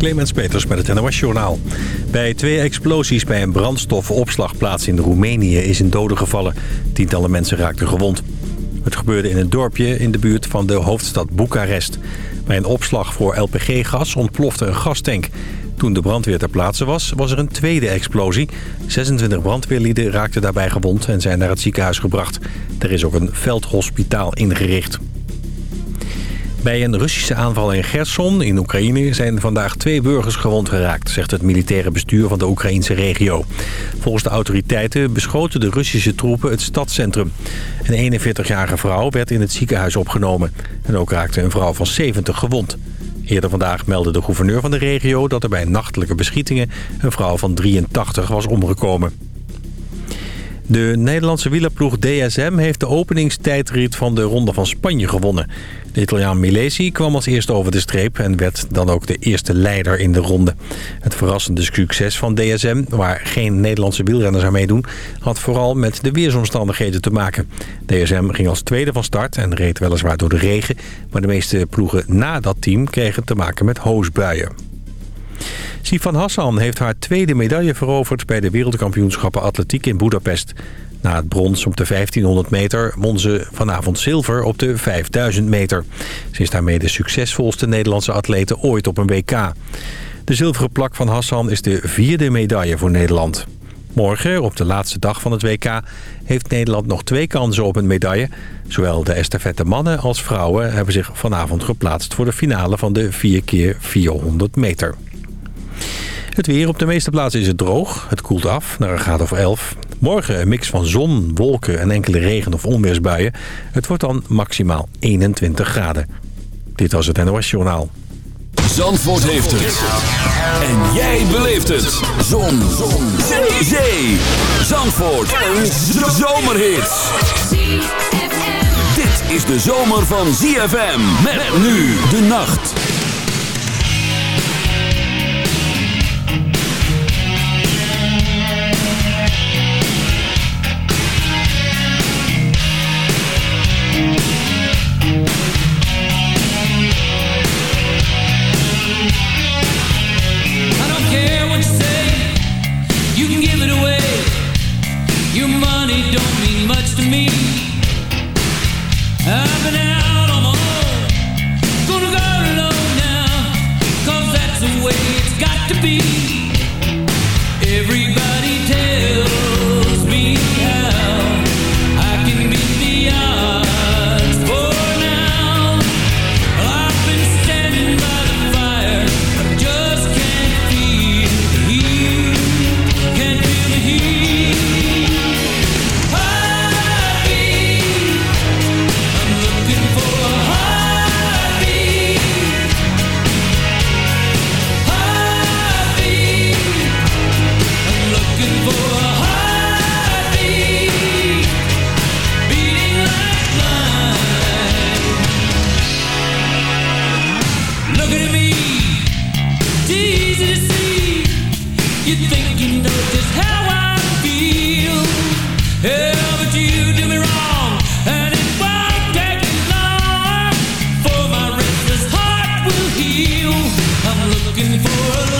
Clemens Peters met het NOS Journaal. Bij twee explosies bij een brandstofopslagplaats in Roemenië is een dode gevallen. Tientallen mensen raakten gewond. Het gebeurde in een dorpje in de buurt van de hoofdstad Boekarest. Bij een opslag voor LPG-gas ontplofte een gastank. Toen de brandweer ter plaatse was, was er een tweede explosie. 26 brandweerlieden raakten daarbij gewond en zijn naar het ziekenhuis gebracht. Er is ook een veldhospitaal ingericht. Bij een Russische aanval in Gerson in Oekraïne zijn vandaag twee burgers gewond geraakt, zegt het militaire bestuur van de Oekraïnse regio. Volgens de autoriteiten beschoten de Russische troepen het stadscentrum. Een 41-jarige vrouw werd in het ziekenhuis opgenomen. En ook raakte een vrouw van 70 gewond. Eerder vandaag meldde de gouverneur van de regio dat er bij nachtelijke beschietingen een vrouw van 83 was omgekomen. De Nederlandse wielerploeg DSM heeft de openingstijdrit van de Ronde van Spanje gewonnen. De Italiaan Milesi kwam als eerste over de streep en werd dan ook de eerste leider in de ronde. Het verrassende succes van DSM, waar geen Nederlandse wielrenners aan meedoen, had vooral met de weersomstandigheden te maken. DSM ging als tweede van start en reed weliswaar door de regen, maar de meeste ploegen na dat team kregen te maken met hoosbuien. Sifan Hassan heeft haar tweede medaille veroverd bij de wereldkampioenschappen atletiek in Budapest. Na het brons op de 1500 meter won ze vanavond zilver op de 5000 meter. Ze is daarmee de succesvolste Nederlandse atlete ooit op een WK. De zilveren plak van Hassan is de vierde medaille voor Nederland. Morgen, op de laatste dag van het WK, heeft Nederland nog twee kansen op een medaille. Zowel de estafette mannen als vrouwen hebben zich vanavond geplaatst voor de finale van de 4x400 meter. Het weer op de meeste plaatsen is het droog. Het koelt af naar een graad of 11. Morgen een mix van zon, wolken en enkele regen- of onweersbuien. Het wordt dan maximaal 21 graden. Dit was het NOS Journaal. Zandvoort heeft het. En jij beleeft het. Zon. zon. Zee. Zee. Zandvoort. Een zomerhit. Dit is de zomer van ZFM. Met nu de nacht. I'm looking for a love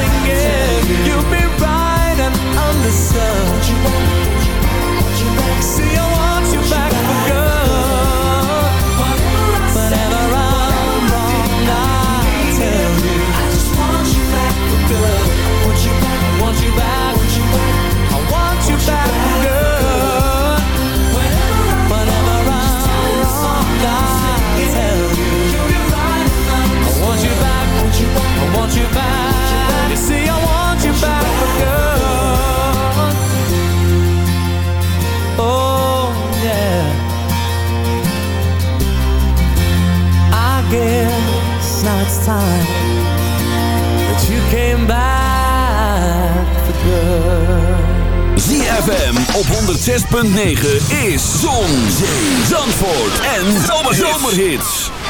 singing. You'll be right and understood. See, I want you back. zomerhits.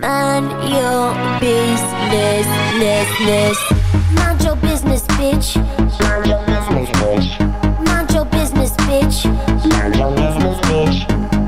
Man your business, ness, ness. Mind your business, bitch. Mind your business, bitch. Mind your business, bitch. Mind your business, bitch.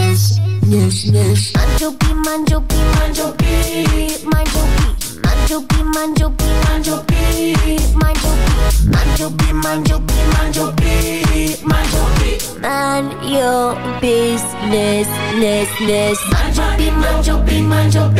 Manjo B, manjo B, manjo B, manjo B. Manjo B, manjo B, manjo B, manjo B. Manjo B, manjo B, manjo B, manjo B. Man your business, ness, ness. Manjo B, manjo B, manjo B,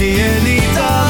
zie je niet alleen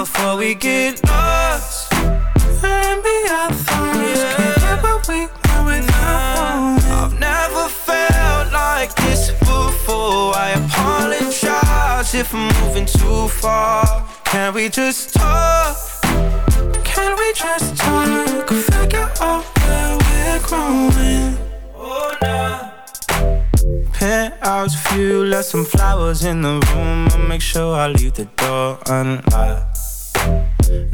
Before we get lost and be our thoughts. Can't get what we want without I've never felt like this before. I apologize if I'm moving too far. Can we just talk? Can we just talk? Figure out where we're growing. Oh, nah. Penthouse view, left some flowers in the room. I'll make sure I leave the door unlocked.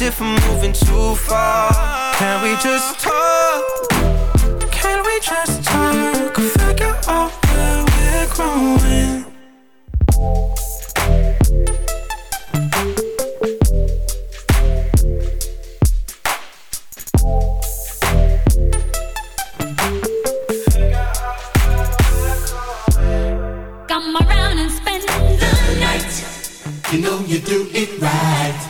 apologize if I'm moving too far. Can we just talk? Can we just talk? Figure out where we're growing. Come around and spend the night. You know you do it right.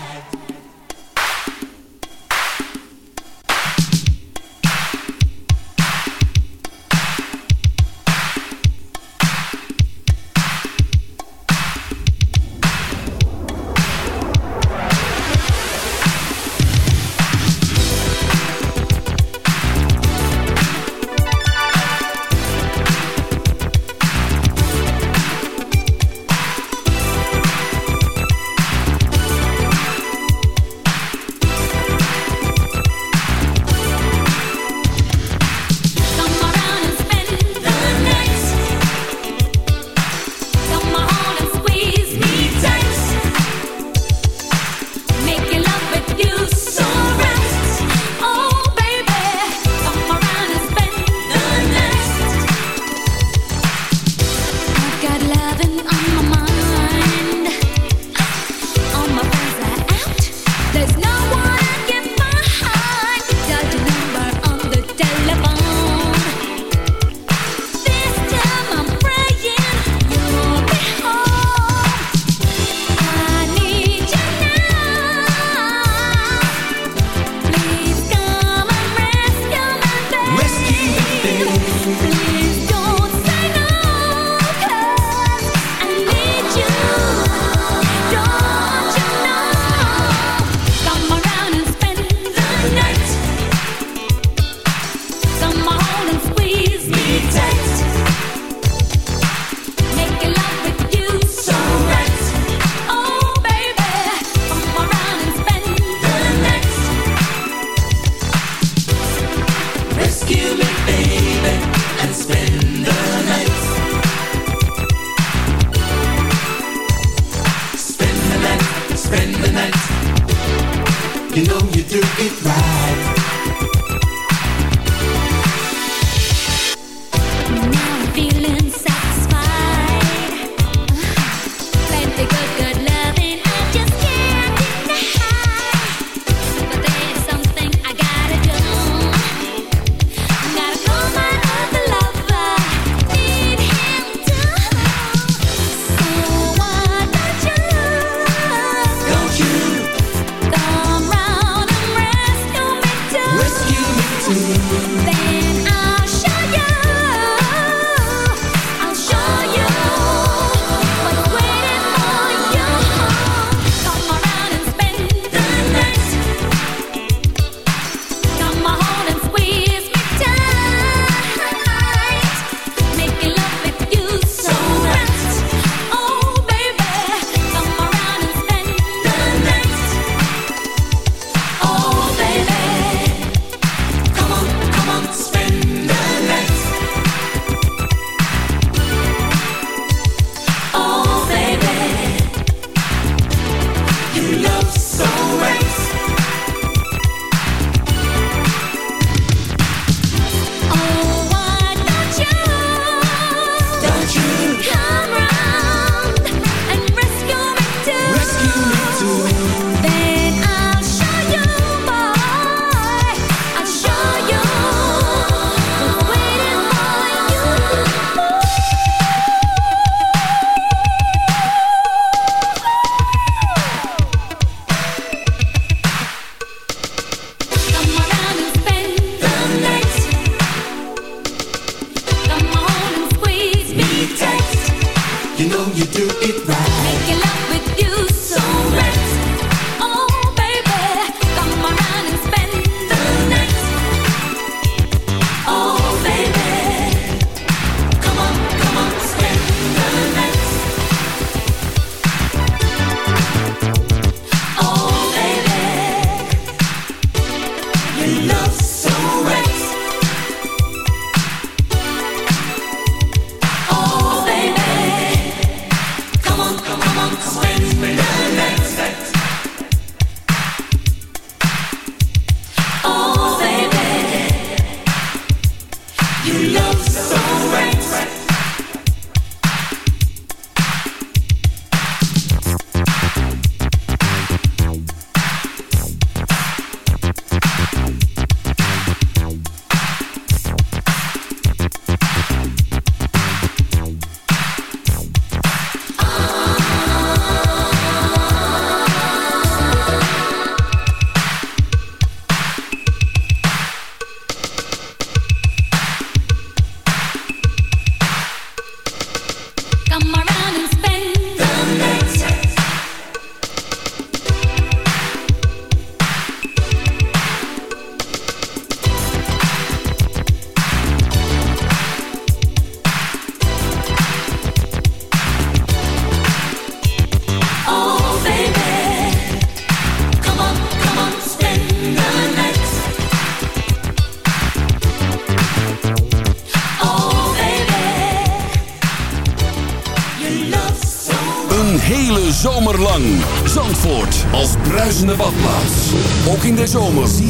In de zomer.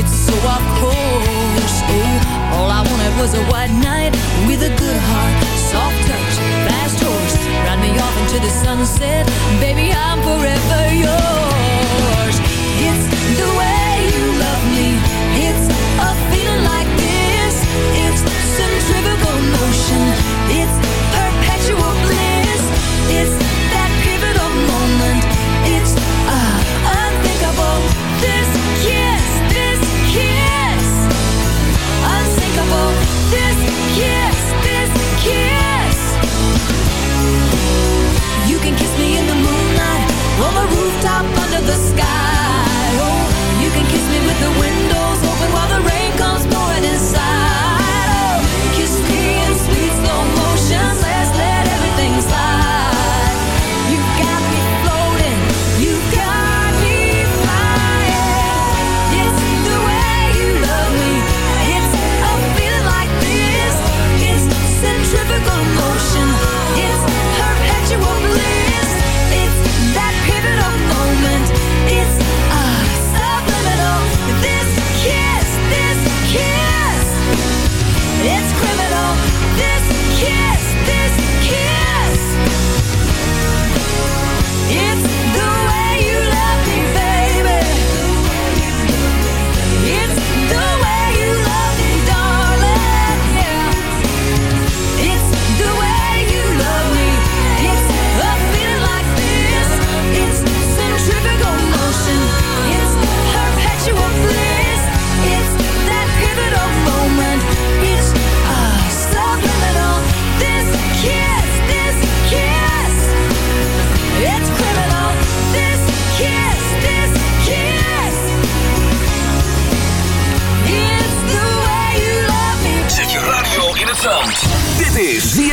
It's so I pushed through. All I wanted was a white knight with a good heart, soft touch, fast horse. Ride me off into the sunset, baby, I'm forever yours. It's the way. the wind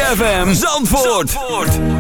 ZFM Zandvoort.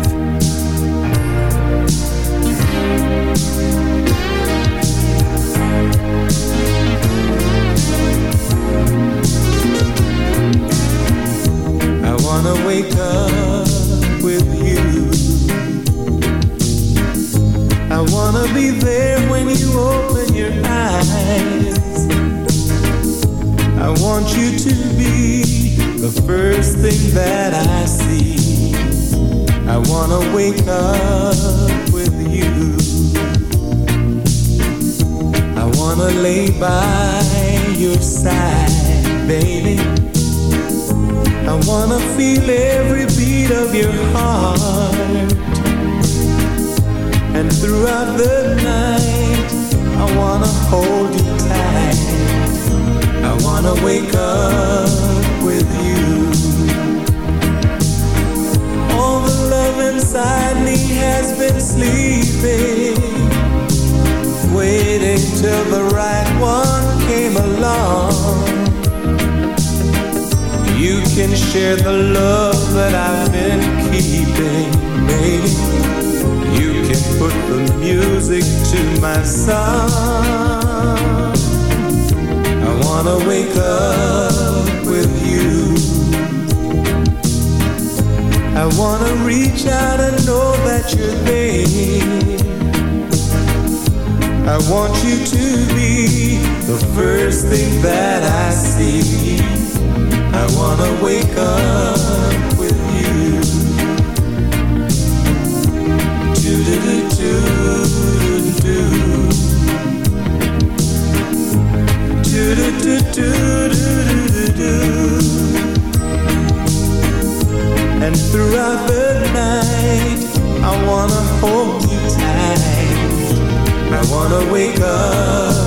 Thing that I see. I wanna wake up with you. Do do do do do do do do do do do. And throughout the night, I wanna hold you tight. I wanna wake up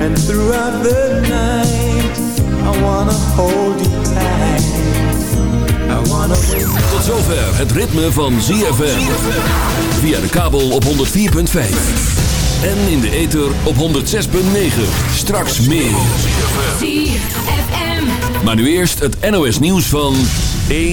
And throughout the night, I wanna hold you tight. I wanna Tot zover het ritme van ZFM. Via de kabel op 104.5. En in de ether op 106.9. Straks meer. ZFM. Maar nu eerst het NOS nieuws van 1